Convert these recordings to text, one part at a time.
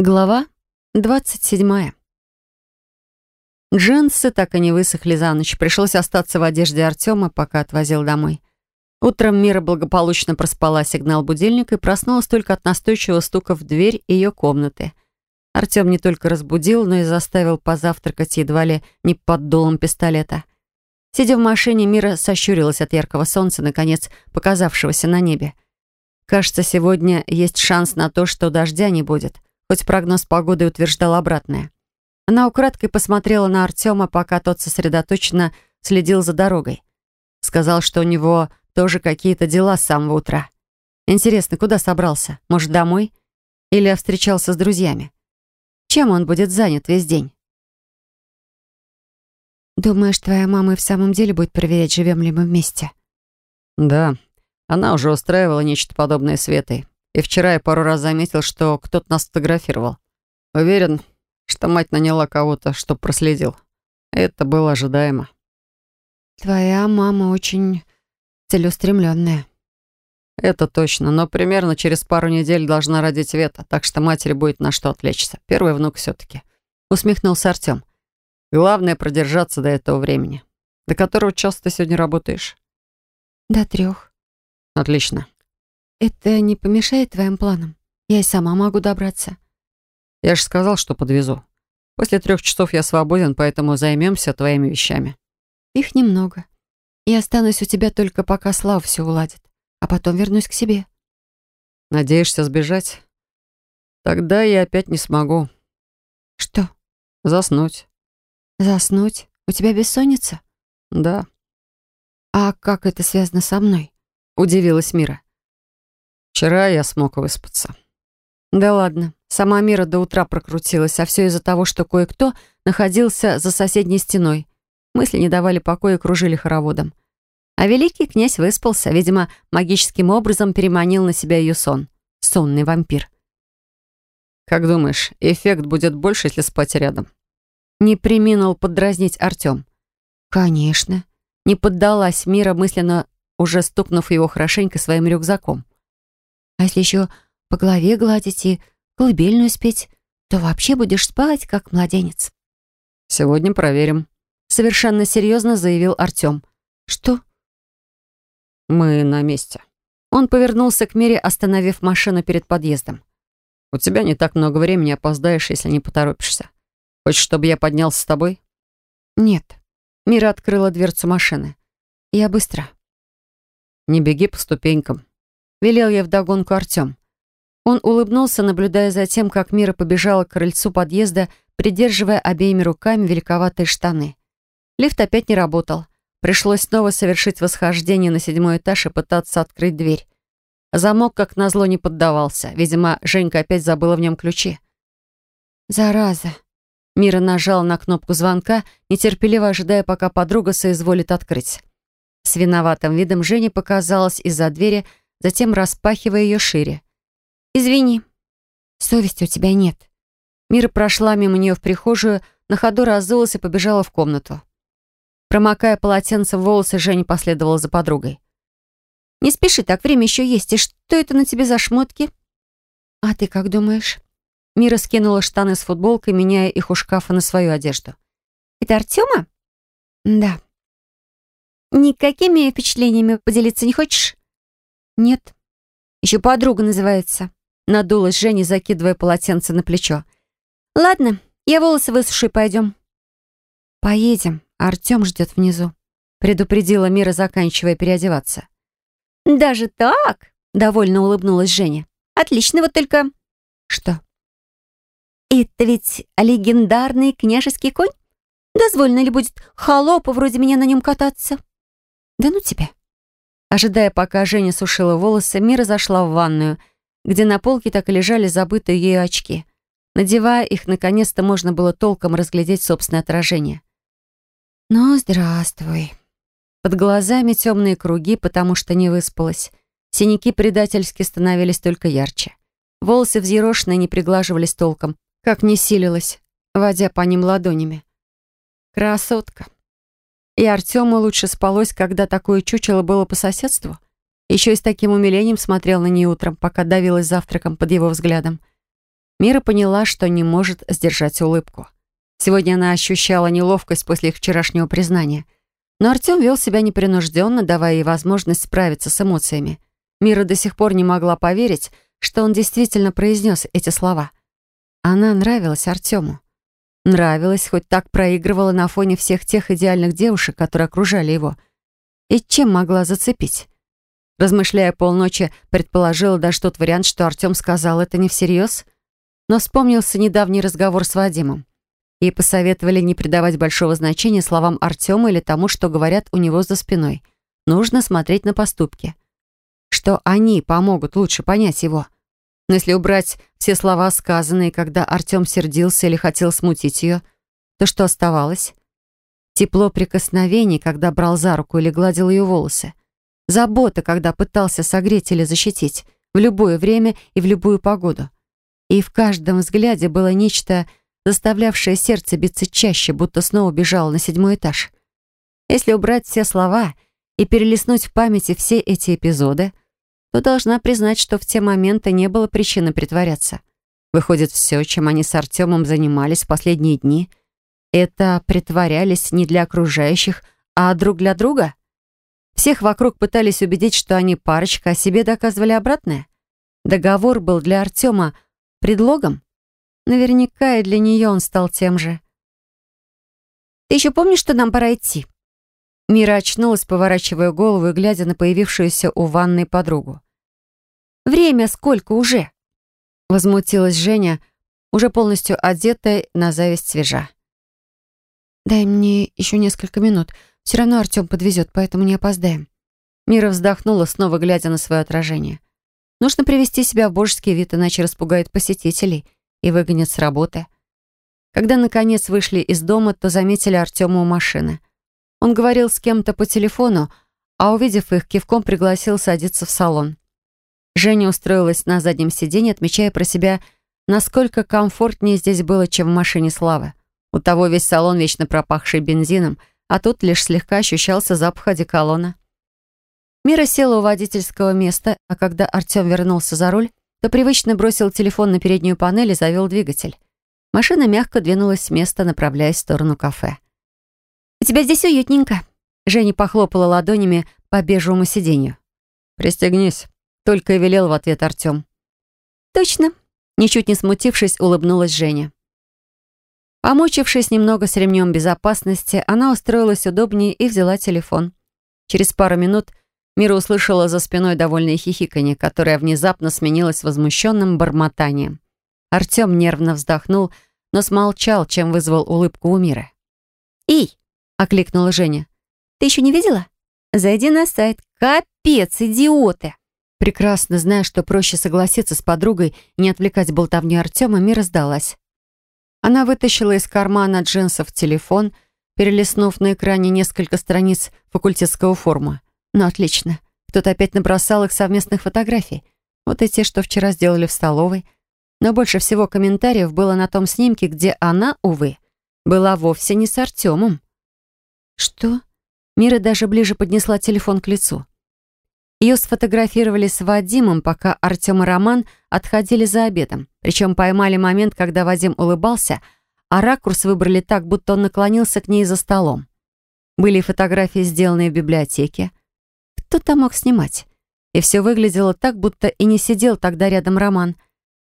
Глава 27. Джинсы так и не высохли за ночь. Пришлось остаться в одежде Артема, пока отвозил домой. Утром Мира благополучно проспала сигнал будильника и проснулась только от настойчивого стука в дверь ее комнаты. Артем не только разбудил, но и заставил позавтракать едва ли не под дулом пистолета. Сидя в машине, Мира сощурилась от яркого солнца, наконец показавшегося на небе. Кажется, сегодня есть шанс на то, что дождя не будет — хоть прогноз погоды утверждал обратное. Она украдкой посмотрела на Артема, пока тот сосредоточенно следил за дорогой. Сказал, что у него тоже какие-то дела с самого утра. Интересно, куда собрался? Может, домой? Или встречался с друзьями? Чем он будет занят весь день? «Думаешь, твоя мама и в самом деле будет проверять, живем ли мы вместе?» «Да, она уже устраивала нечто подобное Светой. И вчера я пару раз заметил, что кто-то нас фотографировал. Уверен, что мать наняла кого-то, чтоб проследил. Это было ожидаемо. Твоя мама очень целеустремленная. Это точно, но примерно через пару недель должна родить Вета, так что матери будет на что отвлечься. Первый внук все-таки. Усмехнулся Артем. Главное продержаться до этого времени. До которого часа ты сегодня работаешь? До трех. Отлично. «Это не помешает твоим планам? Я и сама могу добраться». «Я же сказал, что подвезу. После трех часов я свободен, поэтому займемся твоими вещами». «Их немного. Я останусь у тебя только пока Слава все уладит, а потом вернусь к себе». «Надеешься сбежать? Тогда я опять не смогу». «Что?» «Заснуть». «Заснуть? У тебя бессонница?» «Да». «А как это связано со мной?» — удивилась Мира. Вчера я смог выспаться. Да ладно. Сама Мира до утра прокрутилась, а все из-за того, что кое-кто находился за соседней стеной. Мысли не давали покоя и кружили хороводом. А великий князь выспался, видимо, магическим образом переманил на себя ее сон. Сонный вампир. «Как думаешь, эффект будет больше, если спать рядом?» Не приминул подразнить Артем. «Конечно». Не поддалась Мира, мысленно уже стукнув его хорошенько своим рюкзаком. А если еще по голове гладить и колыбельную спеть, то вообще будешь спать, как младенец. Сегодня проверим. Совершенно серьезно заявил Артем. Что? Мы на месте. Он повернулся к Мире, остановив машину перед подъездом. У тебя не так много времени, опоздаешь, если не поторопишься. Хочешь, чтобы я поднялся с тобой? Нет. Мира открыла дверцу машины. Я быстро. Не беги по ступенькам. Велел я вдогонку Артем. Он улыбнулся, наблюдая за тем, как Мира побежала к крыльцу подъезда, придерживая обеими руками великоватые штаны. Лифт опять не работал. Пришлось снова совершить восхождение на седьмой этаж и пытаться открыть дверь. Замок, как назло, не поддавался. Видимо, Женька опять забыла в нем ключи. «Зараза!» Мира нажала на кнопку звонка, нетерпеливо ожидая, пока подруга соизволит открыть. С виноватым видом Женя показалась из-за двери, затем распахивая ее шире. «Извини, совести у тебя нет». Мира прошла мимо нее в прихожую, на ходу разулась и побежала в комнату. Промокая полотенце в волосы, Женя последовала за подругой. «Не спеши, так время еще есть. И что это на тебе за шмотки?» «А ты как думаешь?» Мира скинула штаны с футболкой, меняя их у шкафа на свою одежду. «Это Артема?» «Да». «Никакими впечатлениями поделиться не хочешь?» «Нет». «Еще подруга называется». Надулась Женя, закидывая полотенце на плечо. «Ладно, я волосы высушу пойдем». «Поедем. Артем ждет внизу», — предупредила Мира, заканчивая переодеваться. «Даже так?» — довольно улыбнулась Женя. «Отлично, вот только...» «Что?» «Это ведь легендарный княжеский конь? Дозволено ли будет холопу вроде меня на нем кататься?» «Да ну тебя!» Ожидая, пока Женя сушила волосы, Мира зашла в ванную, где на полке так и лежали забытые ею очки. Надевая их, наконец-то можно было толком разглядеть собственное отражение. «Ну, здравствуй». Под глазами темные круги, потому что не выспалась. Синяки предательски становились только ярче. Волосы взъерошенные не приглаживались толком, как не силилась, водя по ним ладонями. «Красотка». И Артему лучше спалось, когда такое чучело было по соседству. Еще и с таким умилением смотрел на нее утром, пока давилась завтраком под его взглядом. Мира поняла, что не может сдержать улыбку. Сегодня она ощущала неловкость после их вчерашнего признания. Но Артем вел себя непринужденно, давая ей возможность справиться с эмоциями. Мира до сих пор не могла поверить, что он действительно произнес эти слова. Она нравилась Артему. Нравилась, хоть так проигрывала на фоне всех тех идеальных девушек, которые окружали его. И чем могла зацепить? Размышляя полночи, предположила даже тот вариант, что Артем сказал это не всерьез. Но вспомнился недавний разговор с Вадимом. Ей посоветовали не придавать большого значения словам Артема или тому, что говорят у него за спиной. Нужно смотреть на поступки. Что они помогут лучше понять его. Но если убрать все слова, сказанные, когда Артем сердился или хотел смутить ее, то что оставалось? Тепло прикосновений, когда брал за руку или гладил ее волосы. Забота, когда пытался согреть или защитить, в любое время и в любую погоду. И в каждом взгляде было нечто, заставлявшее сердце биться чаще, будто снова бежало на седьмой этаж. Если убрать все слова и перелистнуть в памяти все эти эпизоды, то должна признать, что в те моменты не было причины притворяться. Выходит, все, чем они с Артемом занимались в последние дни, это притворялись не для окружающих, а друг для друга? Всех вокруг пытались убедить, что они парочка, а себе доказывали обратное? Договор был для Артема предлогом? Наверняка и для нее он стал тем же. «Ты еще помнишь, что нам пора идти?» Мира очнулась, поворачивая голову и глядя на появившуюся у ванной подругу. «Время сколько уже?» Возмутилась Женя, уже полностью одетая, на зависть свежа. «Дай мне еще несколько минут. Все равно Артем подвезет, поэтому не опоздаем». Мира вздохнула, снова глядя на свое отражение. «Нужно привести себя в божеский вид, иначе распугает посетителей и выгонят с работы». Когда, наконец, вышли из дома, то заметили Артема у машины. Он говорил с кем-то по телефону, а, увидев их, кивком пригласил садиться в салон. Женя устроилась на заднем сиденье, отмечая про себя, насколько комфортнее здесь было, чем в машине Славы. У того весь салон вечно пропахший бензином, а тут лишь слегка ощущался запах одеколона. Мира села у водительского места, а когда Артем вернулся за руль, то привычно бросил телефон на переднюю панель и завел двигатель. Машина мягко двинулась с места, направляясь в сторону кафе. «У тебя здесь уютненько». Женя похлопала ладонями по бежевому сиденью. «Пристегнись», — только и велел в ответ Артем. «Точно», — ничуть не смутившись, улыбнулась Женя. Помучившись немного с ремнем безопасности, она устроилась удобнее и взяла телефон. Через пару минут Мира услышала за спиной довольное хихиканье, которое внезапно сменилось возмущенным бормотанием. Артем нервно вздохнул, но смолчал, чем вызвал улыбку у Миры. «Эй!» — окликнула Женя. «Ты еще не видела? Зайди на сайт. Капец, идиоты!» Прекрасно зная, что проще согласиться с подругой и не отвлекать болтовню Артема, Мира сдалась. Она вытащила из кармана джинсов телефон, перелистнув на экране несколько страниц факультетского форума. Ну, отлично. Кто-то опять набросал их совместных фотографий. Вот и те, что вчера сделали в столовой. Но больше всего комментариев было на том снимке, где она, увы, была вовсе не с Артемом. «Что?» Мира даже ближе поднесла телефон к лицу. Ее сфотографировали с Вадимом, пока Артем и Роман отходили за обедом. Причем поймали момент, когда Вадим улыбался, а ракурс выбрали так, будто он наклонился к ней за столом. Были фотографии, сделанные в библиотеке. Кто там мог снимать? И все выглядело так, будто и не сидел тогда рядом Роман.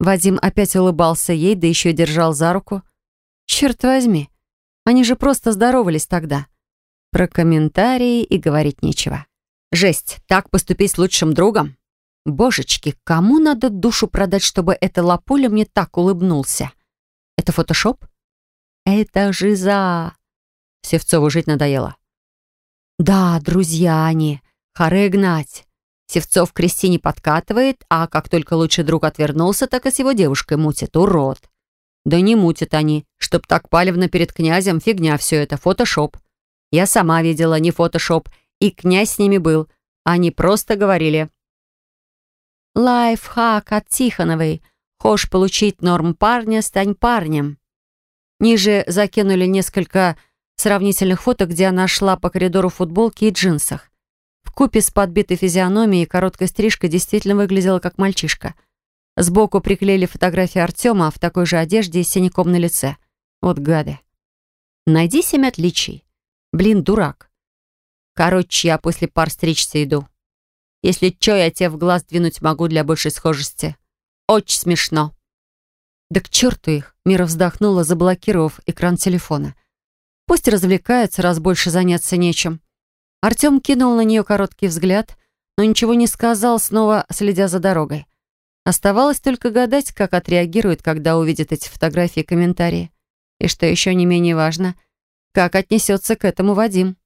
Вадим опять улыбался ей, да еще держал за руку. Черт возьми, они же просто здоровались тогда. Про комментарии и говорить нечего. Жесть, так поступить с лучшим другом? Божечки, кому надо душу продать, чтобы эта лапуля мне так улыбнулся? Это фотошоп? Это жиза. Севцову жить надоело. Да, друзья они, хоры гнать. Севцов к Кристине подкатывает, а как только лучший друг отвернулся, так и с его девушкой мутит. Урод. Да не мутят они. Чтоб так палевно перед князем, фигня все это, фотошоп. Я сама видела, не фотошоп, и князь с ними был. Они просто говорили. Лайфхак от Тихоновой. Хошь получить норм парня, стань парнем. Ниже закинули несколько сравнительных фото, где она шла по коридору в футболке и джинсах. В купе с подбитой физиономией и короткой стрижкой действительно выглядела как мальчишка. Сбоку приклеили фотографии Артема в такой же одежде и с синяком на лице. Вот гады. Найди семь отличий. Блин, дурак. Короче, я после пар стричься иду. Если чё, я тебе в глаз двинуть могу для большей схожести. Очень смешно. Да к черту их. Мира вздохнула, заблокировав экран телефона. Пусть развлекается, раз больше заняться нечем. Артем кинул на нее короткий взгляд, но ничего не сказал, снова следя за дорогой. Оставалось только гадать, как отреагирует, когда увидит эти фотографии и комментарии. И что еще не менее важно, как отнесется к этому Вадим.